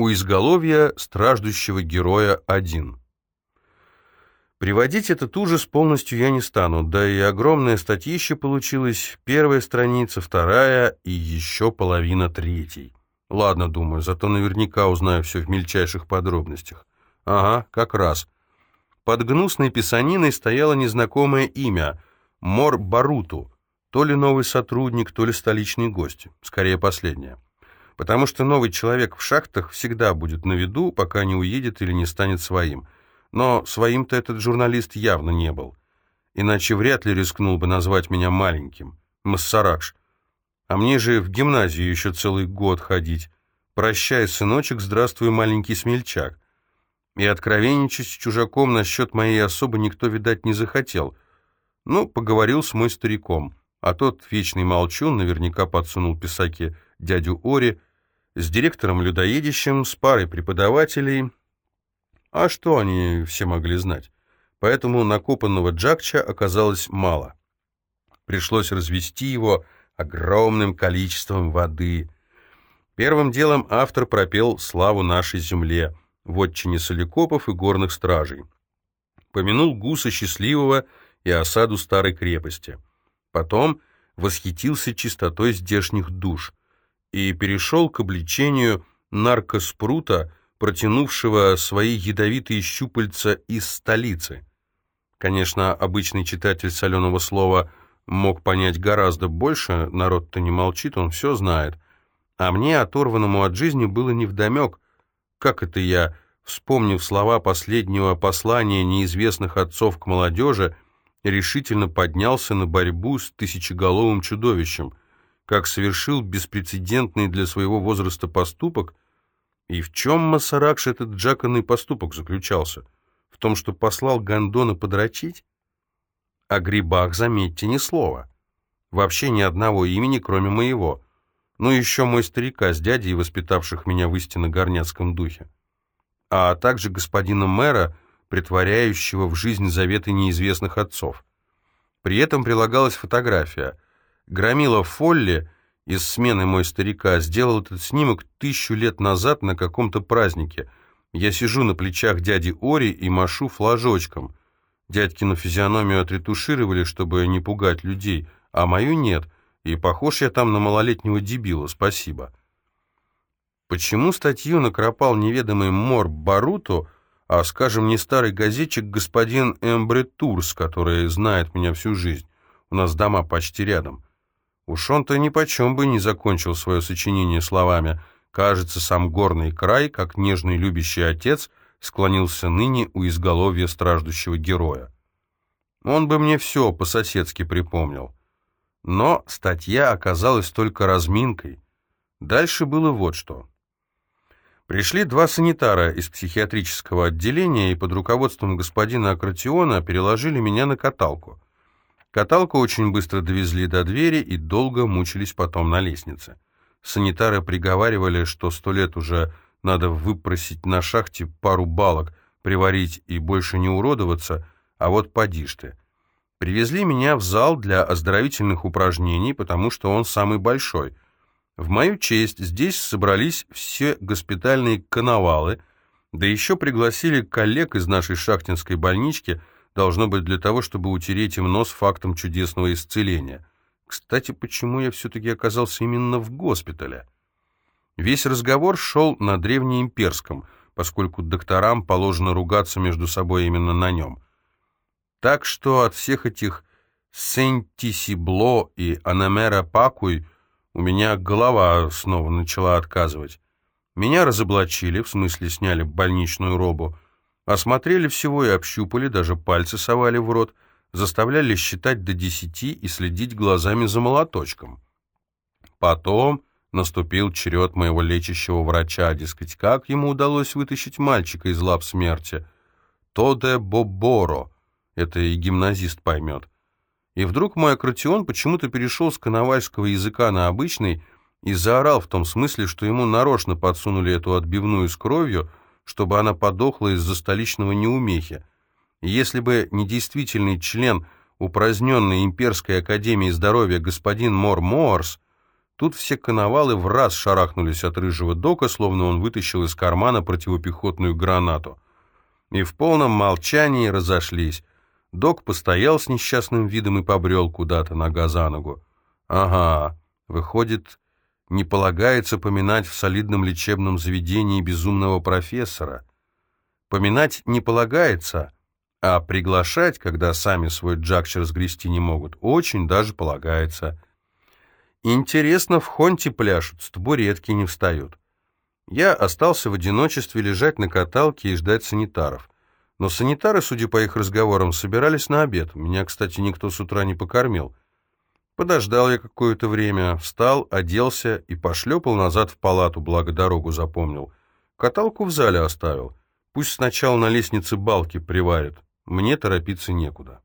У изголовья страждущего героя один. Приводить этот ужас полностью я не стану, да и огромное статьище получилось, первая страница, вторая и еще половина третьей. Ладно, думаю, зато наверняка узнаю все в мельчайших подробностях. Ага, как раз. Под гнусной писаниной стояло незнакомое имя — Мор Баруту, то ли новый сотрудник, то ли столичный гость, скорее последнее. Потому что новый человек в шахтах всегда будет на виду, пока не уедет или не станет своим — но своим-то этот журналист явно не был. Иначе вряд ли рискнул бы назвать меня маленьким. Массаракш. А мне же в гимназию еще целый год ходить. Прощай, сыночек, здравствуй, маленький смельчак. И откровенничать с чужаком насчет моей особы никто, видать, не захотел. Ну, поговорил с мой стариком. А тот, вечный молчун, наверняка подсунул писаки дядю Ори, с директором людоедищем, с парой преподавателей, а что они все могли знать? Поэтому накопанного джакча оказалось мало. Пришлось развести его огромным количеством воды. Первым делом автор пропел славу нашей земле, вотчине соликопов и горных стражей. Помянул гуса счастливого и осаду старой крепости. Потом восхитился чистотой здешних душ и перешел к обличению наркоспрута, протянувшего свои ядовитые щупальца из столицы. Конечно, обычный читатель соленого слова мог понять гораздо больше, народ-то не молчит, он все знает. А мне, оторванному от жизни, было невдомек, как это я, вспомнив слова последнего послания неизвестных отцов к молодежи, решительно поднялся на борьбу с тысячеголовым чудовищем, как совершил беспрецедентный для своего возраста поступок, и в чем Масаракш этот джаканный поступок заключался? В том, что послал Гондона подрочить? О грибах, заметьте, ни слова. Вообще ни одного имени, кроме моего. Ну, еще мой старика с дядей, воспитавших меня в истинно горняцком духе. А также господина мэра, притворяющего в жизнь заветы неизвестных отцов. При этом прилагалась фотография. Громила Фолли — из смены мой старика, сделал этот снимок тысячу лет назад на каком-то празднике. Я сижу на плечах дяди Ори и машу флажочком. Дядькину физиономию отретушировали, чтобы не пугать людей, а мою нет, и похож я там на малолетнего дебила, спасибо. Почему статью накропал неведомый Мор Баруту, а, скажем, не старый газетчик господин Эмбретурс, который знает меня всю жизнь? У нас дома почти рядом. Уж он-то нипочем бы не закончил свое сочинение словами «Кажется, сам горный край, как нежный любящий отец, склонился ныне у изголовья страждущего героя». Он бы мне все по-соседски припомнил. Но статья оказалась только разминкой. Дальше было вот что. Пришли два санитара из психиатрического отделения и под руководством господина Акратиона переложили меня на каталку. Каталку очень быстро довезли до двери и долго мучились потом на лестнице. Санитары приговаривали, что сто лет уже надо выпросить на шахте пару балок, приварить и больше не уродоваться, а вот поди ж ты. Привезли меня в зал для оздоровительных упражнений, потому что он самый большой. В мою честь здесь собрались все госпитальные коновалы, да еще пригласили коллег из нашей шахтинской больнички – Должно быть для того, чтобы утереть им нос фактом чудесного исцеления. Кстати, почему я все-таки оказался именно в госпитале? Весь разговор шел на древнеимперском, поскольку докторам положено ругаться между собой именно на нем. Так что от всех этих Сентисибло и Анамера Пакуй у меня голова снова начала отказывать. Меня разоблачили, в смысле сняли больничную робу, Осмотрели всего и общупали, даже пальцы совали в рот, заставляли считать до десяти и следить глазами за молоточком. Потом наступил черед моего лечащего врача, дескать, как ему удалось вытащить мальчика из лап смерти. Тоде Боборо, это и гимназист поймет. И вдруг мой аккортеон почему-то перешел с коновальского языка на обычный и заорал в том смысле, что ему нарочно подсунули эту отбивную с кровью, чтобы она подохла из-за столичного неумехи. Если бы недействительный член упраздненной Имперской Академии Здоровья господин Мор Моорс, Тут все коновалы в раз шарахнулись от рыжего дока, словно он вытащил из кармана противопехотную гранату. И в полном молчании разошлись. Док постоял с несчастным видом и побрел куда-то нога за ногу. Ага, выходит, не полагается поминать в солидном лечебном заведении безумного профессора. Поминать не полагается, а приглашать, когда сами свой джакч разгрести не могут, очень даже полагается. Интересно, в хонте пляшут, с табуретки не встают. Я остался в одиночестве лежать на каталке и ждать санитаров. Но санитары, судя по их разговорам, собирались на обед. Меня, кстати, никто с утра не покормил. Подождал я какое-то время, встал, оделся и пошлепал назад в палату, благо дорогу запомнил. Каталку в зале оставил. Пусть сначала на лестнице балки приварят. Мне торопиться некуда.